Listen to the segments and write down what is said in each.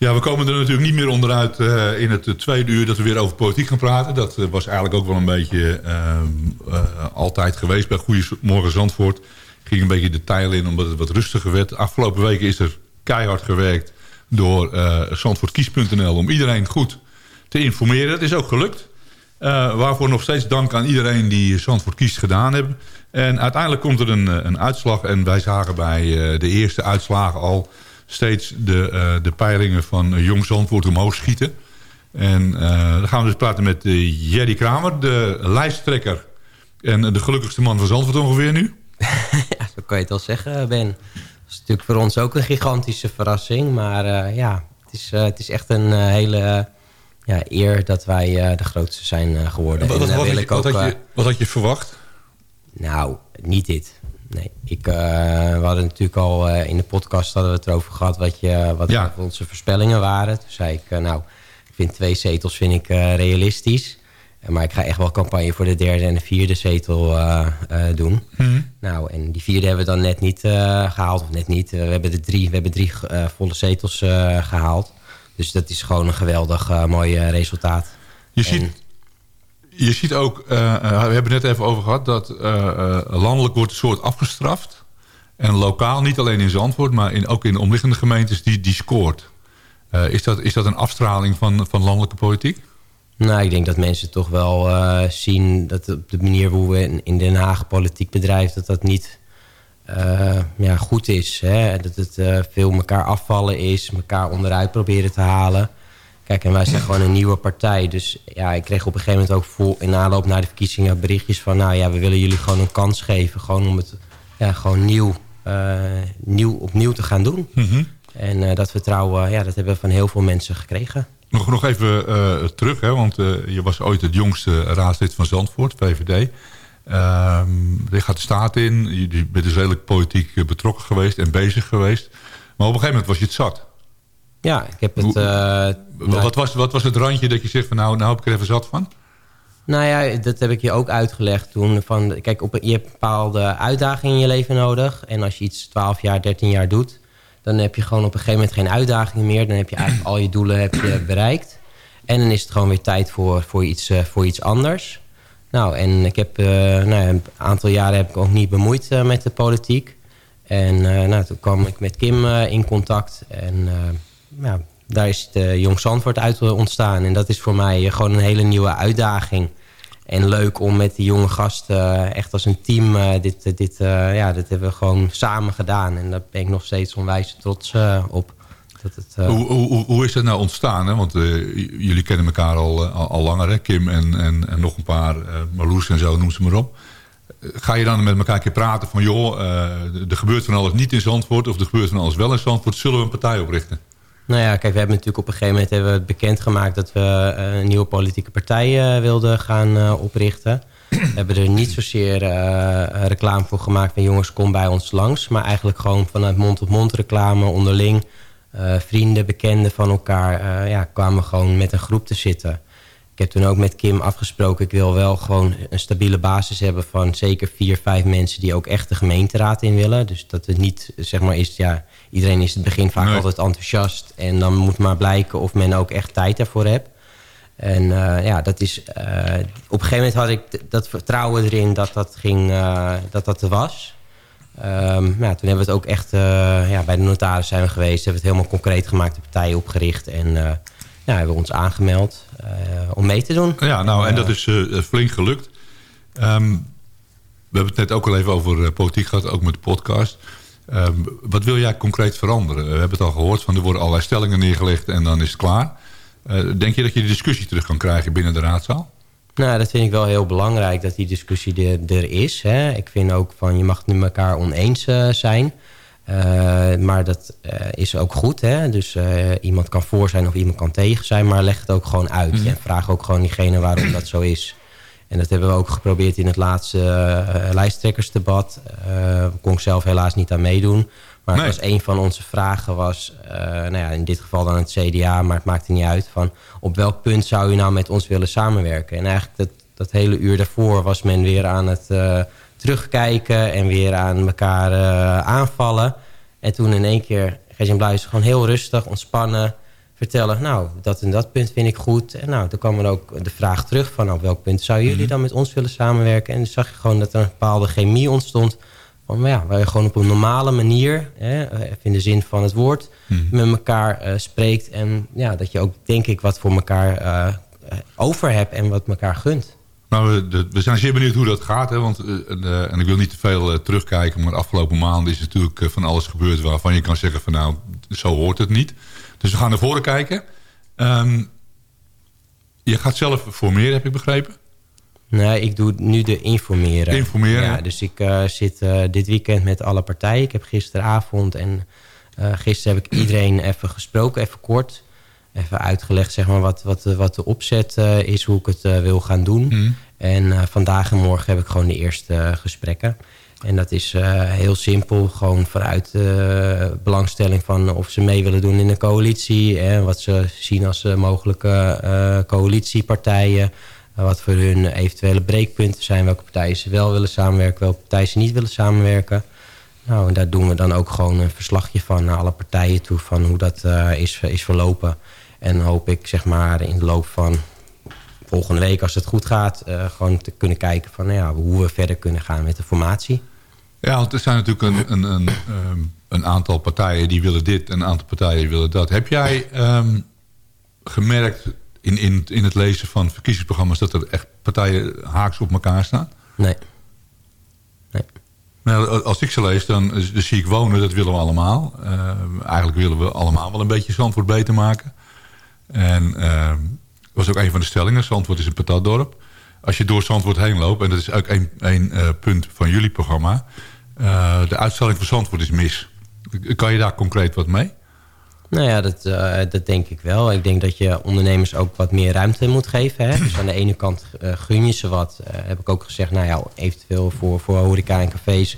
Ja, we komen er natuurlijk niet meer onderuit uh, in het tweede uur dat we weer over politiek gaan praten. Dat uh, was eigenlijk ook wel een beetje uh, altijd geweest bij Goedemorgen Zandvoort. Ging een beetje de tijl in omdat het wat rustiger werd. Afgelopen weken is er keihard gewerkt door zandvoortkies.nl om iedereen goed te informeren. Dat is ook gelukt. waarvoor nog steeds dank aan iedereen die Zandvoort kiest gedaan hebben. En uiteindelijk komt er een, een uitslag en wij zagen bij de eerste uitslagen al steeds de, uh, de peilingen van Jong Zandvoort omhoog schieten. En uh, dan gaan we dus praten met Jerry Kramer, de lijsttrekker en de gelukkigste man van Zandvoort ongeveer nu. ja, zo kan je het wel zeggen, Ben. Dat is natuurlijk voor ons ook een gigantische verrassing. Maar ja, het is, het is echt een hele ja, eer dat wij de grootste zijn geworden. Wat, wat, wat, had je, ook, wat, had je, wat had je verwacht? Nou, niet dit. Nee, ik, uh, we hadden natuurlijk al uh, in de podcast hadden we het erover gehad wat, je, wat ja. onze voorspellingen waren. Toen zei ik, uh, nou, ik vind twee zetels vind ik realistisch. Maar ik ga echt wel campagne voor de derde en de vierde zetel doen. Hmm. Nou, en die vierde hebben we dan net niet gehaald. Of net niet. we hebben de drie, we hebben drie volle zetels gehaald. Dus dat is gewoon een geweldig mooi resultaat. Je ziet je ziet ook, uh, we hebben het net even over gehad... dat uh, landelijk wordt een soort afgestraft. En lokaal, niet alleen in Zandvoort... maar in, ook in de omliggende gemeentes, die, die scoort. is, dat, is dat een afstraling van, van landelijke politiek? Nou, ik denk dat mensen toch wel zien... dat op de manier hoe we in Den Haag politiek bedrijven... dat dat niet ja, goed is. Hè? Dat het veel elkaar afvallen is... elkaar onderuit proberen te halen... Kijk, en wij zijn gewoon een nieuwe partij. Dus ja, ik kreeg op een gegeven moment ook vol, in aanloop naar de verkiezingen berichtjes van... nou ja, we willen jullie gewoon een kans geven. Gewoon om het ja, gewoon nieuw, uh, nieuw opnieuw te gaan doen. Mhm. En uh, dat vertrouwen, ja, dat hebben we van heel veel mensen gekregen. Nog, nog even uh, terug, hè, want je was ooit het jongste raadslid van Zandvoort, VVD. Ehm, je gaat de staat in, je bent dus redelijk politiek betrokken geweest en bezig geweest. Maar op een gegeven moment was je het zat. Ja, ik heb het... Wat, was, wat was het randje dat je zegt van nou, nou heb ik er even zat van? Nou ja, dat heb ik je ook uitgelegd toen. Van, kijk, op, je hebt bepaalde uitdagingen in je leven nodig. En als je iets 12 jaar, 13 jaar doet... dan heb je gewoon op een gegeven moment geen uitdagingen meer. Dan heb je eigenlijk al je doelen heb je bereikt. En dan is het gewoon weer tijd voor, voor, iets, uh, voor iets anders. Nou, en ik heb uh, nou, een aantal jaren heb ik ook niet bemoeid uh, met de politiek. En nou, toen kwam ik met Kim in contact. En nou, daar is de Jong Zandvoort uit ontstaan. En dat is voor mij gewoon een hele nieuwe uitdaging. En leuk om met die jonge gasten eh, echt als een team... Uh, dit, dit, uh, ja, dit hebben we gewoon samen gedaan. En daar ben ik nog steeds onwijs trots op. Dat het, hoe, hoe, hoe, is dat nou ontstaan? Hè? Want jullie kennen elkaar al, al, langer, hè? Kim en, en, en nog een paar, Marloes en zo, noem ze maar op. Ga je dan met elkaar een keer praten van... joh, er gebeurt van alles niet in Zandvoort... of er gebeurt van alles wel in Zandvoort... zullen we een partij oprichten? Nou ja, kijk, we hebben natuurlijk op een gegeven moment hebben we bekendgemaakt dat we eh, een nieuwe politieke partij uh, wilden gaan uh, oprichten. We hebben er niet zozeer reclame voor gemaakt van jongens, kom bij ons langs. Maar eigenlijk gewoon vanuit mond-op-mond reclame onderling. vrienden, bekenden van elkaar, ja, kwamen gewoon met een groep te zitten. Ik heb toen ook met Kim afgesproken... ik wil wel gewoon een stabiele basis hebben van zeker vier, vijf mensen... die ook echt de gemeenteraad in willen. Dus dat het niet, zeg maar, is... ja iedereen is in het begin vaak altijd enthousiast. En dan moet maar blijken of men ook echt tijd daarvoor hebt. En uh, ja, dat is, uh, op een gegeven moment had ik dat vertrouwen erin dat dat, ging, uh, dat, dat er was. Um, ja, toen hebben we het ook echt ja, bij de notaris zijn we geweest. Hebben we het helemaal concreet gemaakt, de partij opgericht. En ja, hebben we ons aangemeld om mee te doen. Ja, nou, en dat is flink gelukt. Um, we hebben het net ook al even over politiek gehad, ook met de podcast. Um, wat wil jij concreet veranderen? We hebben het al gehoord, van er worden allerlei stellingen neergelegd en dan is het klaar. Uh, denk je dat je de discussie terug kan krijgen binnen de raadzaal? Nou, dat vind ik wel heel belangrijk dat die discussie er, er is. Hè. Ik vind ook van je mag het met elkaar oneens uh, zijn. Uh, maar dat is ook goed. Hè? Dus iemand kan voor zijn of iemand kan tegen zijn. Maar leg het ook gewoon uit. Mm. En vraag ook gewoon diegene waarom dat zo is. En dat hebben we ook geprobeerd in het laatste lijsttrekkersdebat. Kon ik zelf helaas niet aan meedoen. Maar nee. was een van onze vragen was, nou ja, in dit geval dan het CDA, maar het maakte niet uit. Van op welk punt zou u nou met ons willen samenwerken? En eigenlijk dat, dat hele uur daarvoor was men weer aan het terugkijken en weer aan elkaar aanvallen. En toen in één keer, Gertjan Bluis gewoon heel rustig, ontspannen vertellen... nou, dat en dat punt vind ik goed. En nou, dan kwam er ook de vraag terug van... op welk punt zouden jullie mhm. dan met ons willen samenwerken? En dan zag je gewoon dat er een bepaalde chemie ontstond... Van, ja, waar je gewoon op een normale manier, hè, in de zin van het woord... Mhm. met elkaar uh, spreekt. En ja, dat je ook, denk ik, wat voor elkaar uh, over hebt... en wat elkaar gunt. Nou, we zijn zeer benieuwd hoe dat gaat. Hè, want, uh, en ik wil niet te veel uh, terugkijken... maar de afgelopen maanden is natuurlijk van alles gebeurd... waarvan je kan zeggen van nou, zo hoort het niet. Dus we gaan naar voren kijken. Um, je gaat zelf formeren, heb ik begrepen? Nee, ik doe nu de informeren. Informeren? Ja, dus ik zit dit weekend met alle partijen. Ik heb gisteravond en gisteren heb ik iedereen even gesproken, even kort. Even uitgelegd zeg maar, wat, wat, wat de opzet is, hoe ik het wil gaan doen. Mm. En vandaag en morgen heb ik gewoon de eerste gesprekken. En dat is uh, heel simpel, gewoon vanuit de belangstelling van of ze mee willen doen in een coalitie. Wat ze zien als uh, mogelijke uh, coalitiepartijen. wat voor hun eventuele breekpunten zijn. Welke partijen ze wel willen samenwerken, welke partijen ze niet willen samenwerken. Nou, en daar doen we dan ook gewoon een verslagje van naar alle partijen toe. Van hoe dat is, is verlopen. En hoop ik zeg maar in de loop van volgende week, als het goed gaat, uh, gewoon te kunnen kijken van nou ja, hoe we verder kunnen gaan met de formatie. Ja, want er zijn natuurlijk een, een, een, ehm, een aantal partijen die willen dit en een aantal partijen willen dat. Heb jij um, gemerkt in, in, in het lezen van verkiezingsprogramma's dat er echt partijen haaks op elkaar staan? Nee. nee. Nou, als ik ze lees, dan, dan, zie ik wonen, dat willen we allemaal. Uh, eigenlijk willen we allemaal wel een beetje Zandvoort beter maken. En uh, was ook een van de stellingen. Zandvoort is een patatdorp. Als je door Zandvoort heen loopt, en dat is ook een uh, punt van jullie programma... Uh, de uitstelling van Zandvoort is mis. Kan je daar concreet wat mee? Nou ja, dat, uh, dat denk ik wel. Ik denk dat je ondernemers ook wat meer ruimte moet geven. Hè? Dus aan de ene kant gun je ze wat. heb ik ook gezegd, nou ja, eventueel voor, voor horeca en cafés...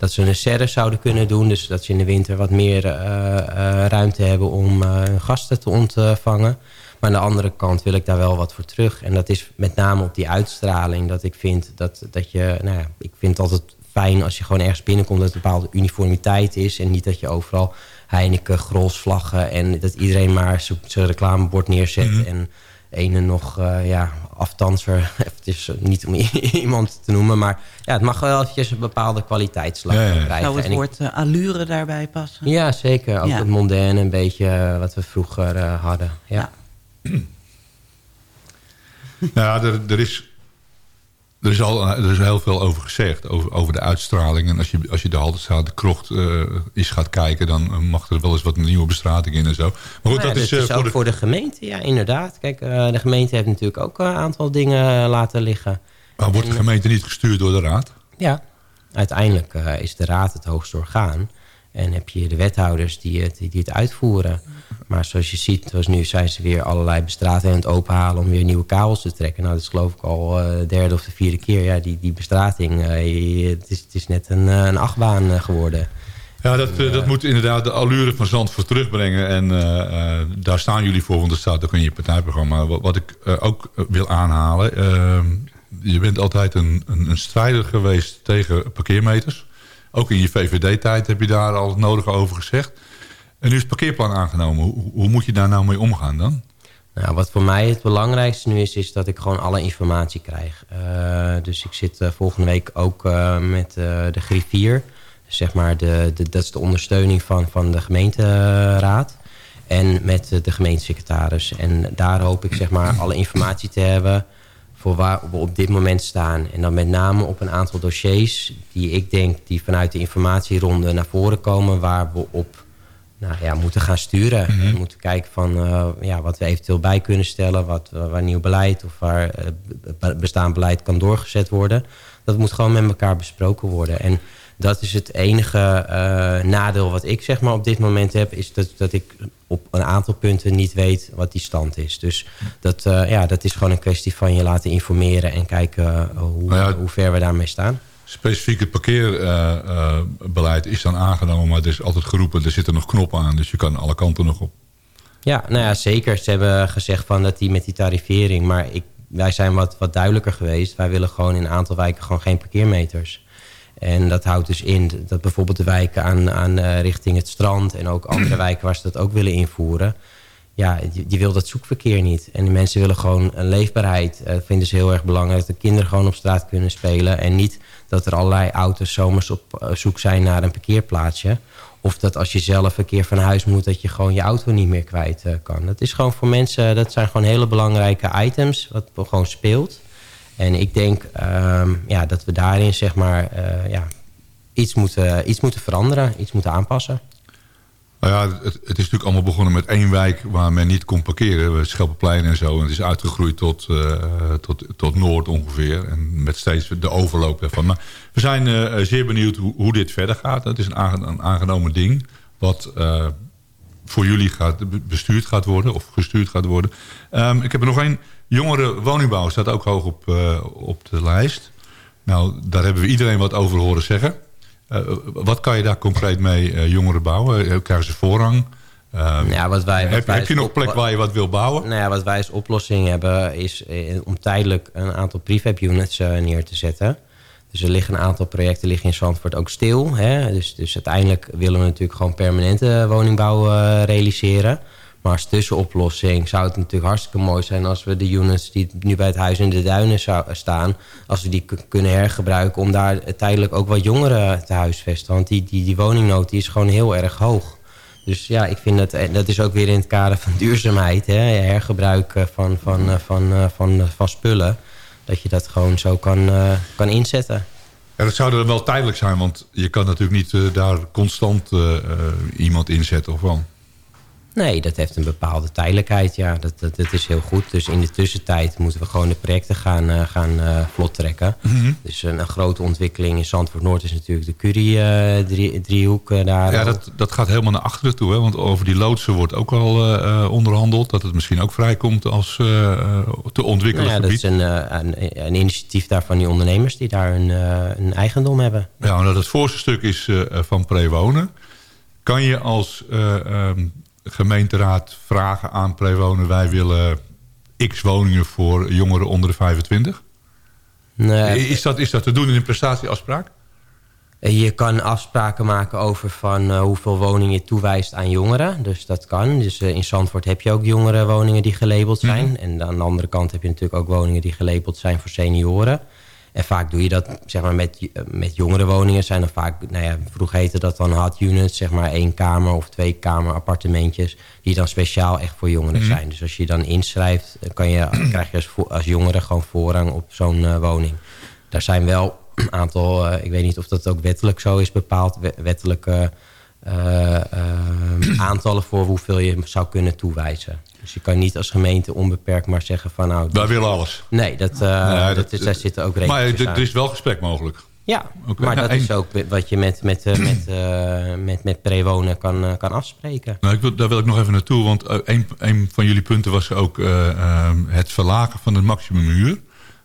dat ze een serre zouden kunnen doen. Dus dat ze in de winter wat meer ruimte hebben om gasten te ontvangen. Maar aan de andere kant wil ik daar wel wat voor terug. En dat is met name op die uitstraling. Dat ik vind dat, dat je... Nou ja, ik vind het altijd fijn als je gewoon ergens binnenkomt... dat er een bepaalde uniformiteit is. En niet dat je overal Heineken, Grolsvlaggen... en dat iedereen maar zijn reclamebord neerzet... Mhm. en ene nog ja, aftanser. Het is niet om iemand te noemen, maar ja, het mag wel eventjes een bepaalde kwaliteitslag ja, ja. krijgen. Zou het woord uh, allure daarbij passen? Ja, zeker. Ook ja. het mondaine, een beetje uh, wat we vroeger hadden. Ja. ja, er, er, is, er, is al, er is heel veel over gezegd, over, over de uitstraling. En als je, als je de Haltestraat, de krocht uh, is gaat kijken... dan mag er wel eens wat nieuwe bestrating in en zo. Maar goed, dat, is, uh, voor, de... voor de gemeente, ja, inderdaad. Kijk, uh, de gemeente heeft natuurlijk ook een aantal dingen laten liggen. Maar wordt de gemeente niet gestuurd door de raad? Ja, uiteindelijk is de raad het hoogste orgaan. En heb je de wethouders die het, die het uitvoeren... Maar zoals je ziet, zoals nu zijn ze weer allerlei bestratingen aan het openhalen... om weer nieuwe kabels te trekken. Nou, dat is geloof ik al uh, de derde of de vierde keer. Ja, die, die bestrating, uh, het, is, het is net een, eh, een achtbaan geworden. Ja, dat, dat moet inderdaad de allure van Zandvoort terugbrengen. En daar staan jullie voor, want dat staat ook in je partijprogramma. Wat, wat ik ook wil aanhalen... je bent altijd een, een, een strijder geweest tegen parkeermeters. Ook in je VVD-tijd heb je daar al het nodige over gezegd. En nu is het parkeerplan aangenomen. Hoe, hoe moet je daar nou mee omgaan dan? Nou, wat voor mij het belangrijkste nu is, is dat ik gewoon alle informatie krijg. Uh, dus ik zit uh, volgende week ook uh, met de griffier. Zeg maar de, de, dat is de ondersteuning van, van de gemeenteraad. En met de gemeentesecretaris. En daar hoop ik zeg maar alle informatie te hebben voor waar we op dit moment staan. En dan met name op een aantal dossiers die ik denk die vanuit de informatieronde naar voren komen... waar we op nou, ja, moeten gaan sturen. Mhm. We moeten kijken van uh, ja, wat we eventueel bij kunnen stellen. Wat, waar nieuw beleid of waar uh, bestaand beleid kan doorgezet worden. Dat moet gewoon met elkaar besproken worden. En dat is het enige uh, nadeel wat ik zeg maar op dit moment heb. Is dat, dat ik op een aantal punten niet weet wat die stand is. Dus dat, ja, dat is gewoon een kwestie van je laten informeren. En kijken hoe, nou ja, hoe ver we daarmee staan specifiek het parkeerbeleid is dan aangenomen... maar er is altijd geroepen, er zitten nog knoppen aan... dus je kan alle kanten nog op. Ja, nou ja, zeker. Ze hebben gezegd van dat die met die tarivering... maar ik, wij zijn wat, wat duidelijker geweest. Wij willen gewoon in een aantal wijken gewoon geen parkeermeters. En dat houdt dus in dat bijvoorbeeld de wijken aan, aan uh, richting het strand... en ook andere wijken waar ze dat ook willen invoeren ja, die, die, wil dat zoekverkeer niet. En de mensen willen gewoon een leefbaarheid. Dat vinden ze heel erg belangrijk. Dat de kinderen gewoon op straat kunnen spelen. En niet dat er allerlei auto's zomers op zoek zijn naar een parkeerplaatsje. Of dat als je zelf een keer van huis moet... dat je gewoon je auto niet meer kwijt kan. Dat is gewoon voor mensen... dat zijn gewoon hele belangrijke items... wat gewoon speelt. En ik denk uh, ja, dat we daarin zeg maar, uh, ja, iets, moeten, iets moeten veranderen. Iets moeten aanpassen. Nou ja, het, is natuurlijk allemaal begonnen met één wijk waar men niet kon parkeren. Schelpenplein en zo. En het is uitgegroeid tot, uh, tot, tot Noord ongeveer. En met steeds de overloop daarvan. Maar we zijn uh, zeer benieuwd hoe, dit verder gaat. Het is een, een aangenomen ding. Wat voor jullie gaat, bestuurd gaat worden. Of gestuurd gaat worden. Um, ik heb er nog één. Jongere woningbouw staat ook hoog op, uh, op de lijst. Nou, daar hebben we iedereen wat over horen zeggen. Uh, wat kan je daar concreet mee uh, jongeren bouwen? Krijgen ze voorrang? ja, wat wij, wat heb, wij heb je nog plek waar je wat wil bouwen? Nou ja, wat wij als oplossing hebben is om tijdelijk een aantal prefab units neer te zetten. Dus er liggen een aantal projecten liggen in Zandvoort ook stil. Hè? Dus, dus uiteindelijk willen we natuurlijk gewoon permanente woningbouw realiseren. Maar als tussenoplossing zou het natuurlijk hartstikke mooi zijn... als we de units die nu bij het Huis in de Duinen staan... als we die kunnen hergebruiken om daar tijdelijk ook wat jongeren te huisvesten. Want die, die, die woningnood die is gewoon heel erg hoog. Dus ja, ik vind dat, dat is ook weer in het kader van duurzaamheid. Hè? Hergebruik van, van, van, van, van spullen. Dat je dat gewoon zo kan, kan inzetten. Ja, dat zou er wel tijdelijk zijn, want je kan natuurlijk niet uh, daar constant uh, iemand inzetten of wel? Nee, dat heeft een bepaalde tijdelijkheid. Ja, dat, dat, dat, is heel goed. Dus in de tussentijd moeten we gewoon de projecten gaan, uh, gaan uh, vlot trekken. Mm -hmm. Dus een, een, grote ontwikkeling in Zandvoort Noord is natuurlijk de Curie-driehoek. Uh, daar ja, dat, dat gaat helemaal naar achteren toe. Hè? Want over die loodsen wordt ook al onderhandeld. Dat het misschien ook vrijkomt als te ontwikkelen nou ja, gebied. Dat is een, een, een, initiatief daar van die ondernemers die daar een, een eigendom hebben. Ja, nou, dat voorste stuk is van Prewonen. Kan je als... Um, gemeenteraad vragen aan Prewonen... wij willen x woningen voor jongeren onder de 25? Nee. Is dat, is dat te doen in een prestatieafspraak? Je kan afspraken maken over van uh, hoeveel woningen je toewijst aan jongeren. Dus dat kan. Dus uh, in Zandvoort heb je ook jongerenwoningen die gelabeld zijn. Mm -hmm. En aan de andere kant heb je natuurlijk ook woningen die gelabeld zijn voor senioren. En vaak doe je dat zeg maar, met, met jongere woningen. Zijn er vaak, nou ja, vroeger heette dat dan hot units, zeg maar één kamer of twee kamer appartementjes. Die dan speciaal echt voor jongeren mm -hmm. zijn. Dus als je dan inschrijft, kan je, krijg je als, als jongere gewoon voorrang op zo'n uh, woning. Daar zijn wel een aantal, uh, ik weet niet of dat ook wettelijk zo is bepaald, wettelijke aantallen voor hoeveel je zou kunnen toewijzen. Dus je kan niet als gemeente onbeperkt maar zeggen van... nou, Wij willen alles. Nee, dat, uh, nee, dat, dat, daar zitten ook rekeningen Maar er is wel gesprek mogelijk. Ja, okay. maar dat is ook wat je met, met, met, uh, met, met prewonen kan, uh, kan afspreken. Nou, ik wil, daar wil ik nog even naartoe, want een, een van jullie punten was ook uh, het verlagen van de maximumhuur.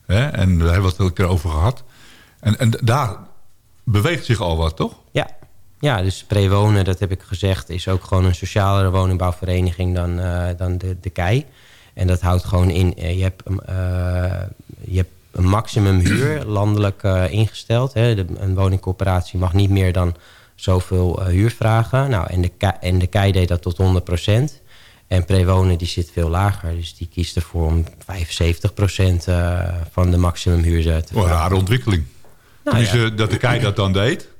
Hè? En daar hebben we het een keer over gehad. En, en daar beweegt zich al wat, toch? Ja, ja, dus Prewonen, dat heb ik gezegd, is ook gewoon een socialere woningbouwvereniging dan, uh, dan de, de KEI. En dat houdt gewoon in, uh, je, hebt, uh, je hebt een maximum huur landelijk ingesteld. Hè. De, een woningcoöperatie mag niet meer dan zoveel huur vragen. Nou, en, de, en de KEI deed dat tot 100% En Prewonen die zit veel lager. Dus die kiest ervoor om 75% van de maximumhuur te vragen. Oh, een rare ontwikkeling. Nou, dus ja. dat de KEI dat dan deed...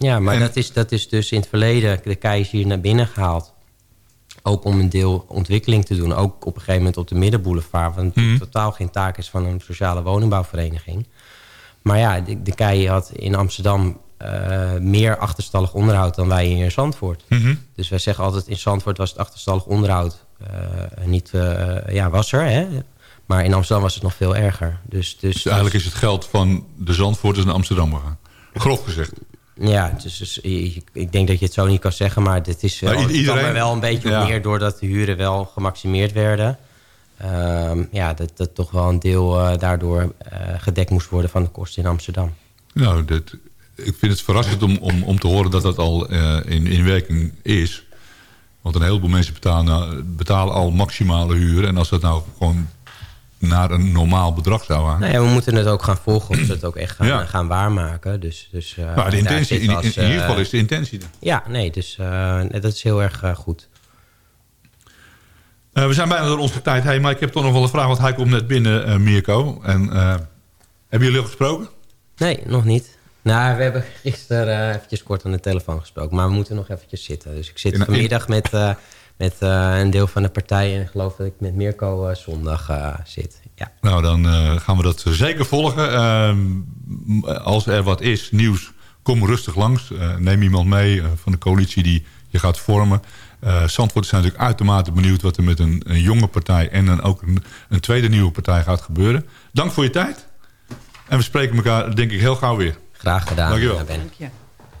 Ja, maar en... dat, is, dat is dus in het verleden... de KEI is hier naar binnen gehaald. Ook om een deel ontwikkeling te doen. Ook op een gegeven moment op de Middenboulevard. Wat mm. totaal geen taak is van een sociale woningbouwvereniging. Maar ja, de, de KEI had in Amsterdam... Uh, meer achterstallig onderhoud dan wij hier in Zandvoort. Mm -hmm. Dus wij zeggen altijd... in Zandvoort was het achterstallig onderhoud uh, niet... Uh, ja, was er, hè? Maar in Amsterdam was het nog veel erger. Dus, dus, dus eigenlijk is het geld van de Zandvoorters naar Amsterdam gegaan. Grof gezegd. Ja, dus, dus, ik denk dat je het zo niet kan zeggen. Maar dit is wel, iedereen, kwam er wel een beetje ja. op neer... doordat de huren wel gemaximeerd werden. Um, ja, dat, dat toch wel een deel uh, daardoor uh, gedekt moest worden... van de kosten in Amsterdam. Nou, dit, ik vind het verrassend om, om, om te horen dat dat al uh, in, in werking is. Want een heleboel mensen betalen, betalen al maximale huur. En als dat nou gewoon naar een normaal bedrag zou gaan. Nou ja, we moeten het ook gaan volgen of ze het ook echt gaan, ja. gaan waarmaken. Dus, dus, uh, maar de intentie, in, in, ieder geval is de intentie er. Ja, nee, dus uh, dat is heel erg uh, goed. We zijn bijna door onze tijd heen, maar ik heb toch nog wel een vraag, want hij komt net binnen, Mirko. En, hebben jullie al gesproken? Nee, nog niet. Nou, we hebben gisteren eventjes kort aan de telefoon gesproken, maar we moeten nog eventjes zitten. Dus ik zit in, vanmiddag in... met, met een deel van de partij en ik geloof dat ik met Mirko zondag zit. Ja. Nou, dan gaan we dat zeker volgen. Ehm, als er wat is, nieuws, kom rustig langs. neem iemand mee van de coalitie die je gaat vormen. Uh, Zandvoort zijn natuurlijk uitermate benieuwd wat er met een, een jonge partij en dan ook een, een, tweede nieuwe partij gaat gebeuren. Dank voor je tijd. En we spreken elkaar denk ik heel gauw weer. Graag gedaan. Dankjewel. Dank je.